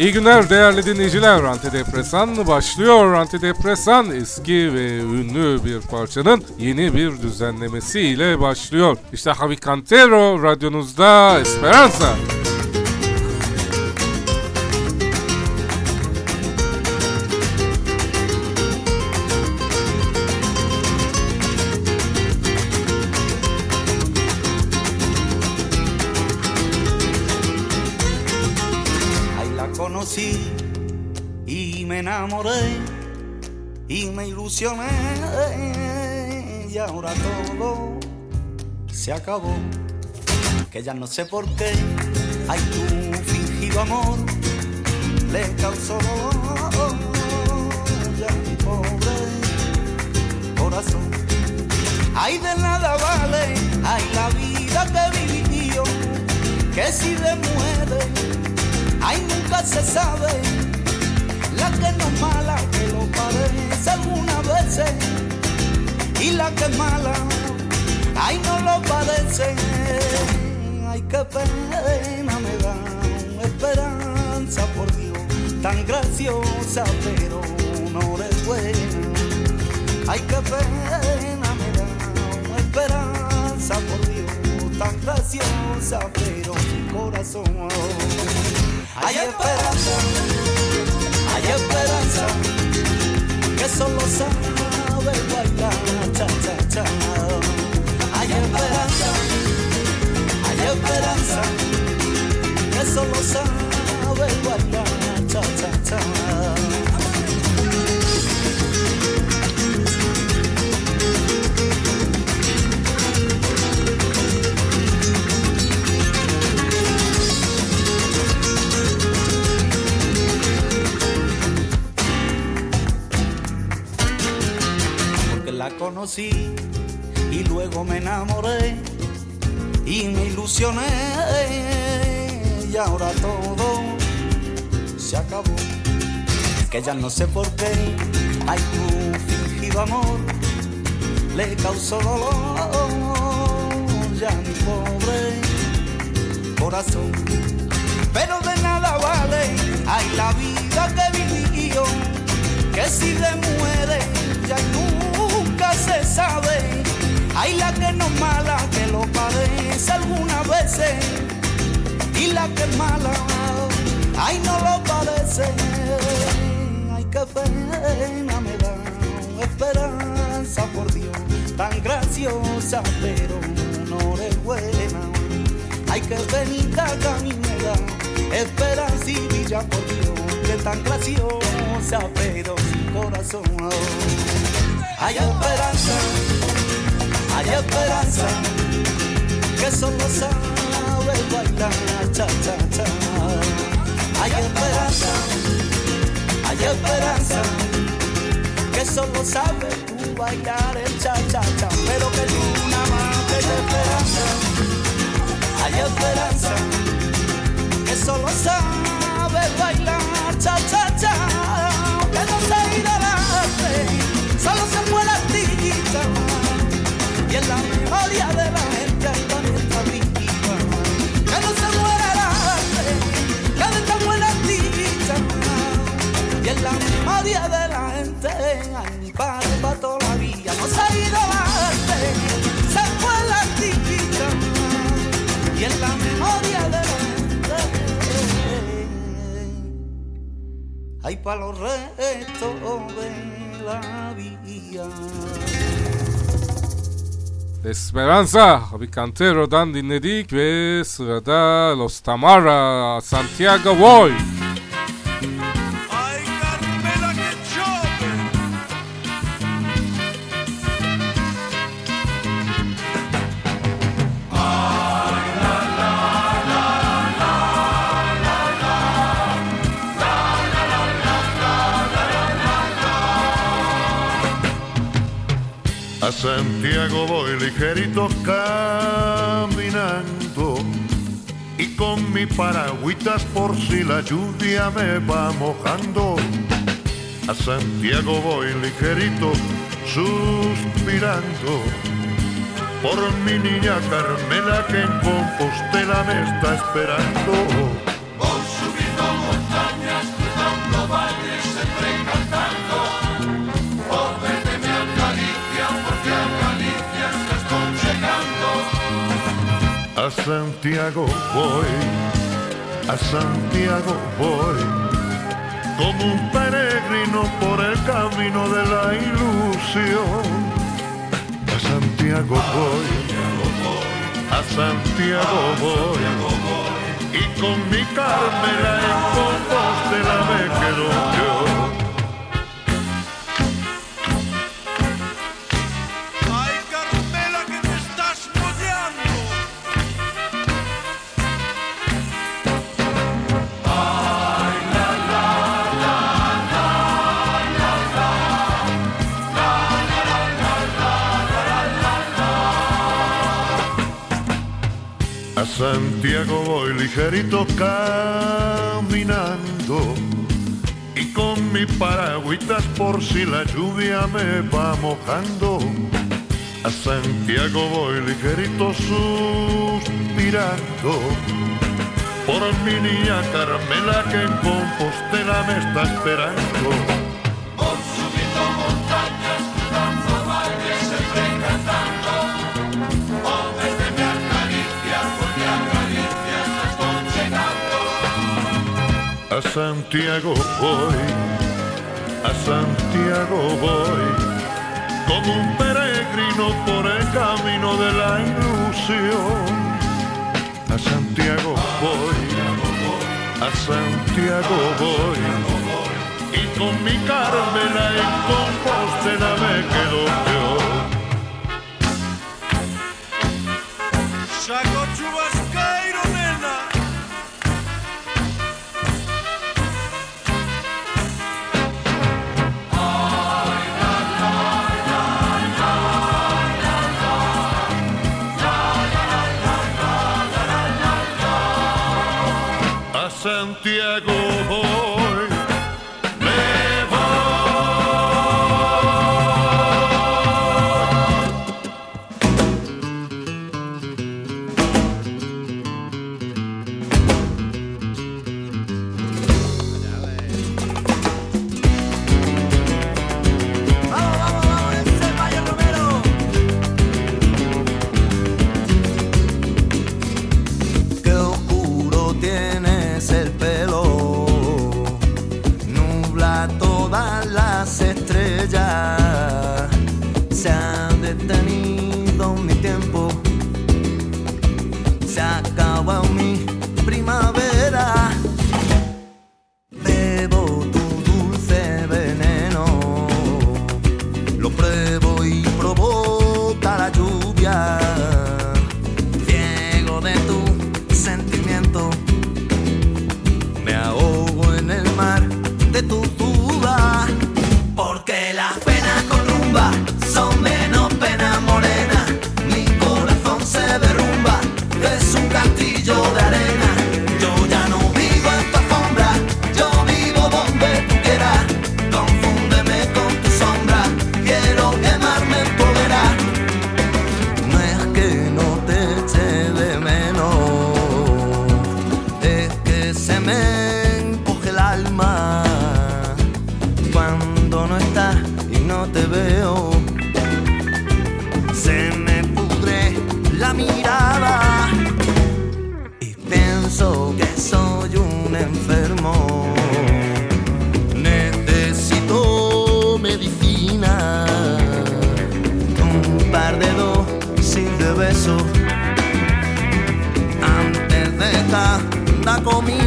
İyi günler değerli dinleyiciler. Antidepresan başlıyor. Antidepresan eski ve ünlü bir parçanın yeni bir düzenlemesiyle başlıyor. İşte Javi Cantero radyonuzda Esperanza. y acabó. Que ya no sé por qué hay tu fingido amor le causó dolor ya mi pobre corazón. Ay de nada vale, ay la vida que vivió, que si le muere, ay nunca se sabe la que no es mala, que lo parece algunas veces, y la que es mala, ay lo parece, ay qué pena me da, esperanza por Dios, tan graciosa pero no es buena, ay qué pena me da, esperanza por Dios, tan graciosa pero mi corazón, hay esperanza hay esperanza que solo sabe bailar cha cha cha. Esperanza que solo sabe bailar cha cha cha. conocí y luego me enamoré y me ilusioné y ahora todo se acabó. Que ya no sé por qué hay tu fingido amor le causó dolor ya mi pobre corazón. Pero de nada vale, hay la vida que vivió, que si le muere ya no se sabe. Hay la que no mala, que algunas veces. Y la que es mala, ay, no lo parece. Ay, qué pena me da esperanza por Dios, tan graciosa, pero no es buena. Hay que venir a mí me da esperanza y brilla por Dios, que tan graciosa, pero sin corazón hay esperanza, hay esperanza, que solo sabe bailar cha cha cha. Hay esperanza, hay esperanza, que solo sabe tú bailar el cha cha cha. Pero que una más hay esperanza, hay esperanza, que solo sabe bailar cha cha cha. Que no se irá solo se la mi padre para todavía no se ha ido la gente se fue la tita y en la memoria de la hay para los restos de la vida Esperanza bir Cantero'dan dinledik ve sırada Los Tamara Santiago Boy. Santiago voy ligerito caminando y con mi paragüitas por si la lluvia me va mojando. A Santiago voy ligerito suspirando por mi niña Carmela que en Compostela me está esperando. Santiago voy, a Santiago voy, como un peregrino por el camino de la ilusión. A Santiago voy, a Santiago voy, y con mi Carmela en Compostela me quedo yo. Ligerito caminando y con mi paragüitas por si la lluvia me va mojando. A Santiago voy ligerito suspirando por mi niña Carmela que en Compostela me está esperando. A Santiago voy, a Santiago voy, como un peregrino por el camino de la ilusión. A Santiago voy, a Santiago voy, y con mi Carmela en Compostela me quedo Santiago besos antes de cada comida.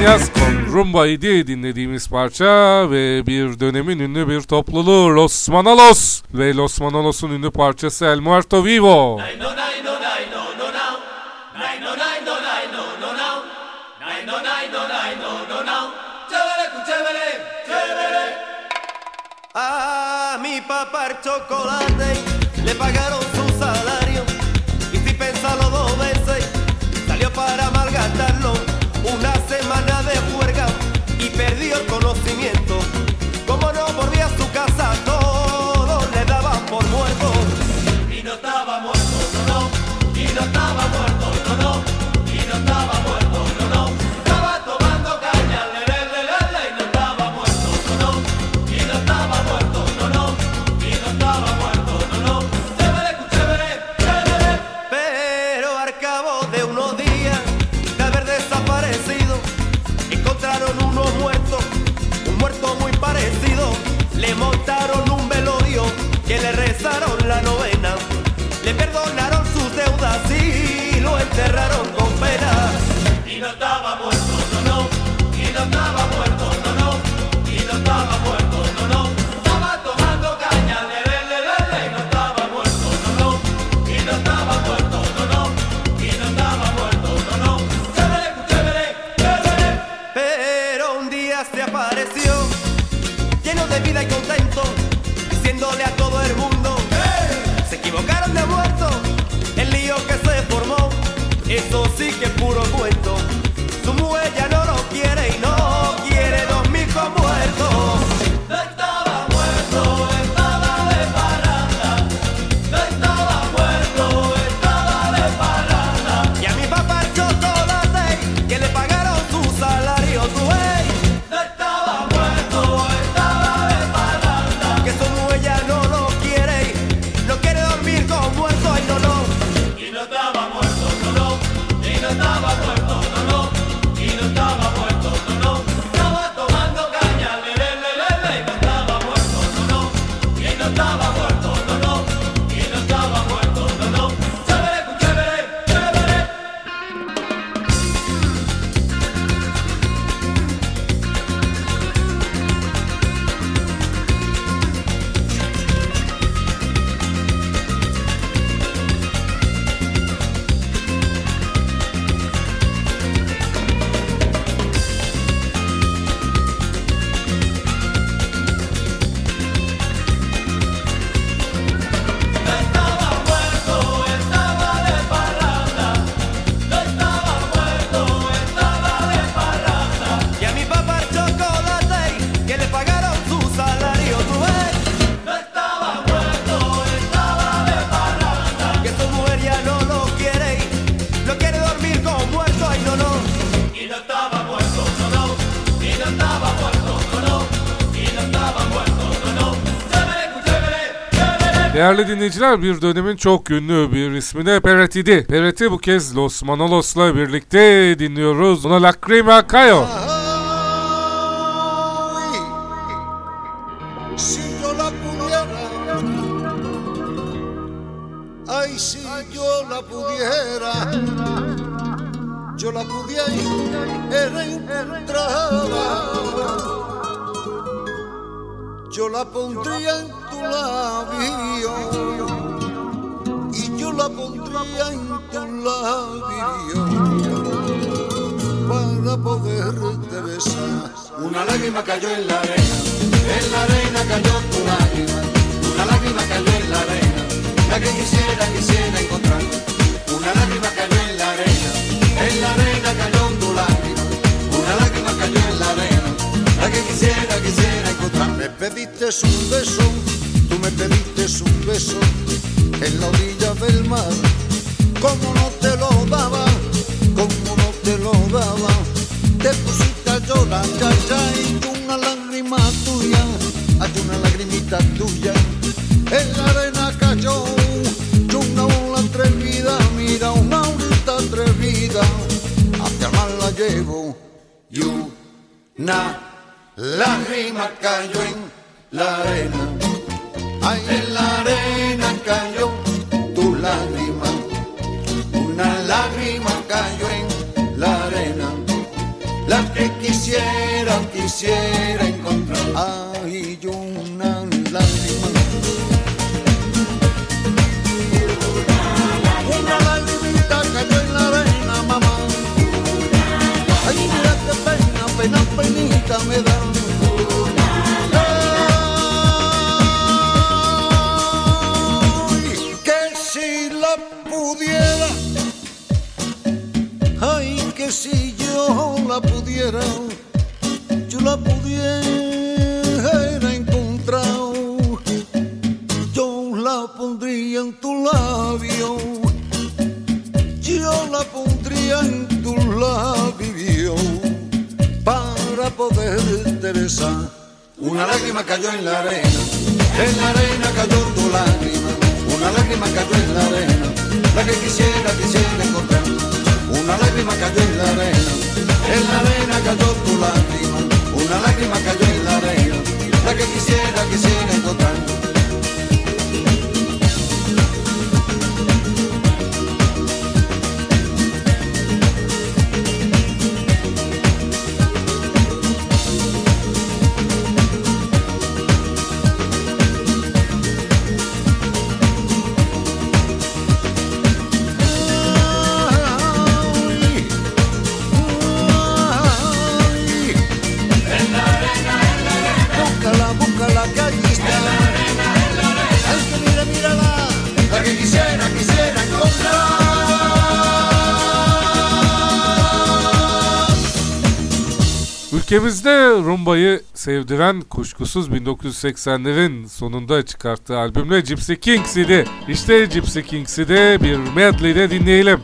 Penyas con Rumba idi dinlediğimiz parça ve bir dönemin ünlü bir topluluğu Los Manolos ve Los Manolos'un ünlü parçası El Muerto Vivo. A Değerli dinleyiciler bir dönemin çok ünlü bir ismi de Peretti'di. Peretti bu kez Los Manolos'la birlikte dinliyoruz. Una Lacrima Cayo. Ay, si yo la pudiera, yo la pudiera, pudiera encontrar, yo la pondría en tu labio y yo la pondría en tu labio para poderte besar. Una lágrima cayó en la arena, en la arena cayó tu lágrima. Una lágrima cayó en la arena, la que quisiera, quisiera encontrar. Una lágrima cayó en la arena, en la arena cayó tu lágrima. Una lágrima cayó en la arena, la que quisiera, quisiera encontrar. Me pediste un beso, tú me pediste un beso en la orilla del mar. Como no te lo daba, como no te lo daba, te pusiste a llorar, ya, ya, y una lágrima tuya, hay una lagrimita tuya, en la arena cayó, y una ola atrevida, mira una orita atrevida, hacia el mar la llevo, una lágrima cayó en la arena. Ay, en la arena cayó tu lágrima. Una lágrima cayó en la arena. la que quisiera, quisiera yo la pudiera encontrar, yo la pondría en tu labio, yo la pondría en tu labio para poder besar. Una lágrima cayó en la arena, en la arena cayó tu lágrima, una lágrima cayó en la arena, la que quisiera, quisiera encontrar. Una lágrima cayó en la arena, en la arena cayó tu lágrima, una lágrima cayó en la arena, la que quisiera, quisiera encontrar. Ülkemizde rumbayı sevdiren kuşkusuz 1980'lerin sonunda çıkarttığı albümle Gypsy Kings idi. İşte Gypsy Kings'i de bir medley'de dinleyelim.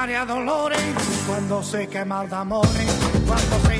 marea dolores, cuando se quema el amor, cuando se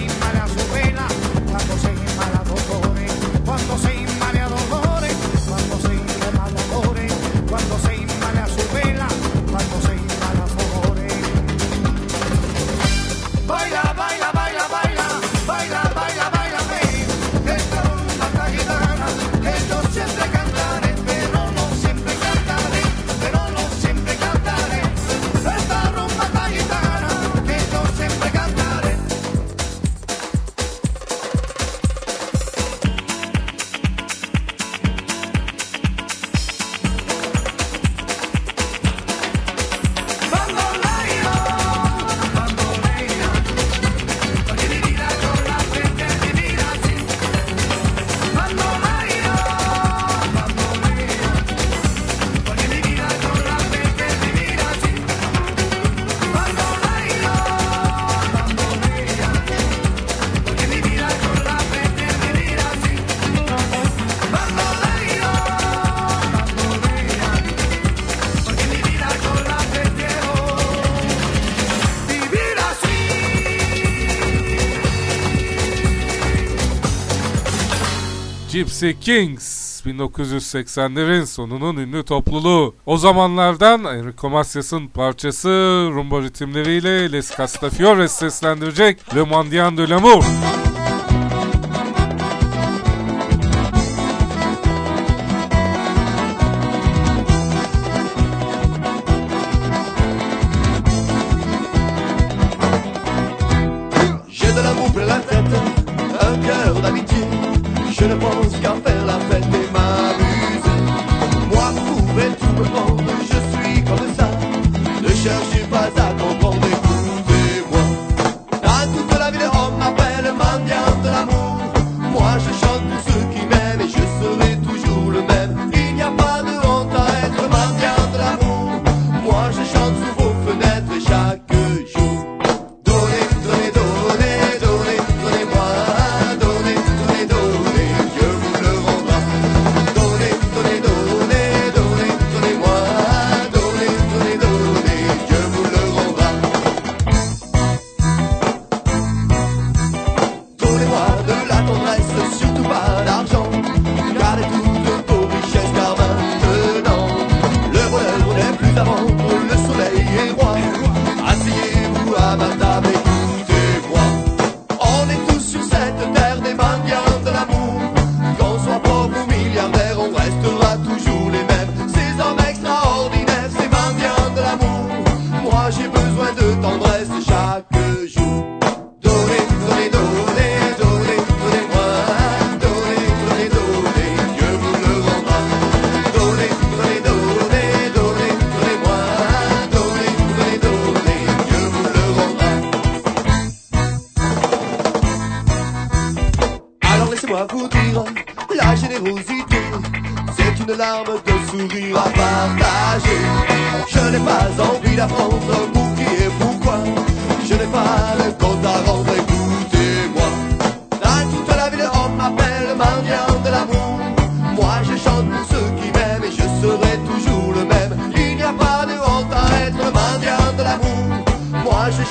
Gypsy Kings 1980'lerin sonunun ünlü topluluğu. O zamanlardan Enrico Macias'ın parçası rumba ritimleriyle Les Castafiores seslendirecek Le Mendiant de l'Amour. Je ne pense qu'à faire la fête et m'amuser. Moi, je pourrais tout prendre.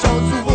告诉。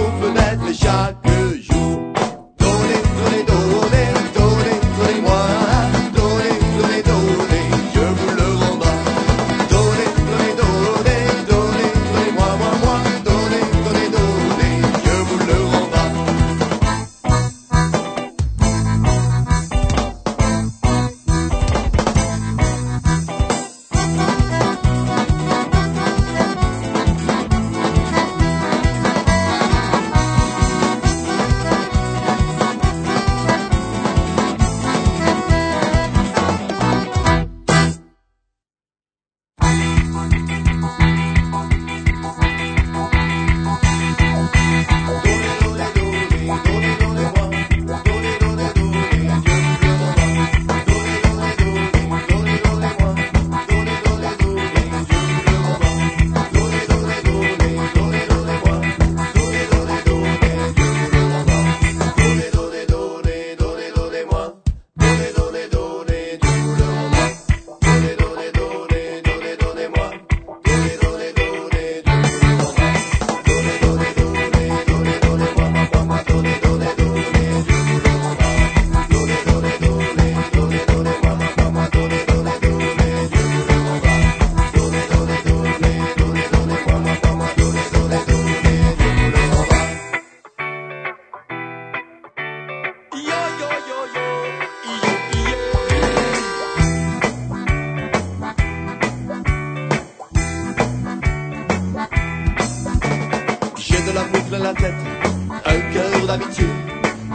Un cœur d'amitié,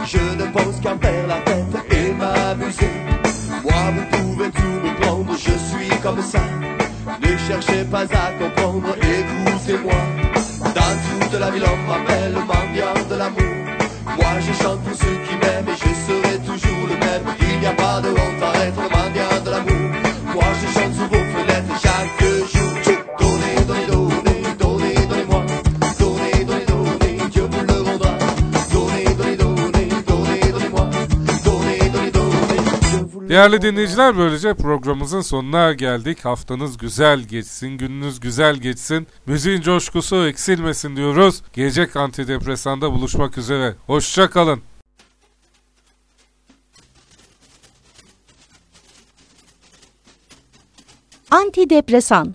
je ne pense qu'à faire la fête et m'amuser. Moi, vous pouvez tout me prendre, je suis comme ça. Ne cherchez pas à comprendre, écoutez-moi. Dans toute la ville, on m'appelle le mendiant de l'amour. Moi, je chante pour ceux qui m'aiment et je serai toujours le même. Il n'y a pas de honte à être mendiant de l'amour. Moi, je chante sous Değerli dinleyiciler böylece programımızın sonuna geldik. Haftanız güzel geçsin, gününüz güzel geçsin. Müziğin coşkusu eksilmesin diyoruz. Gelecek antidepresanda buluşmak üzere. Hoşça kalın. Antidepresan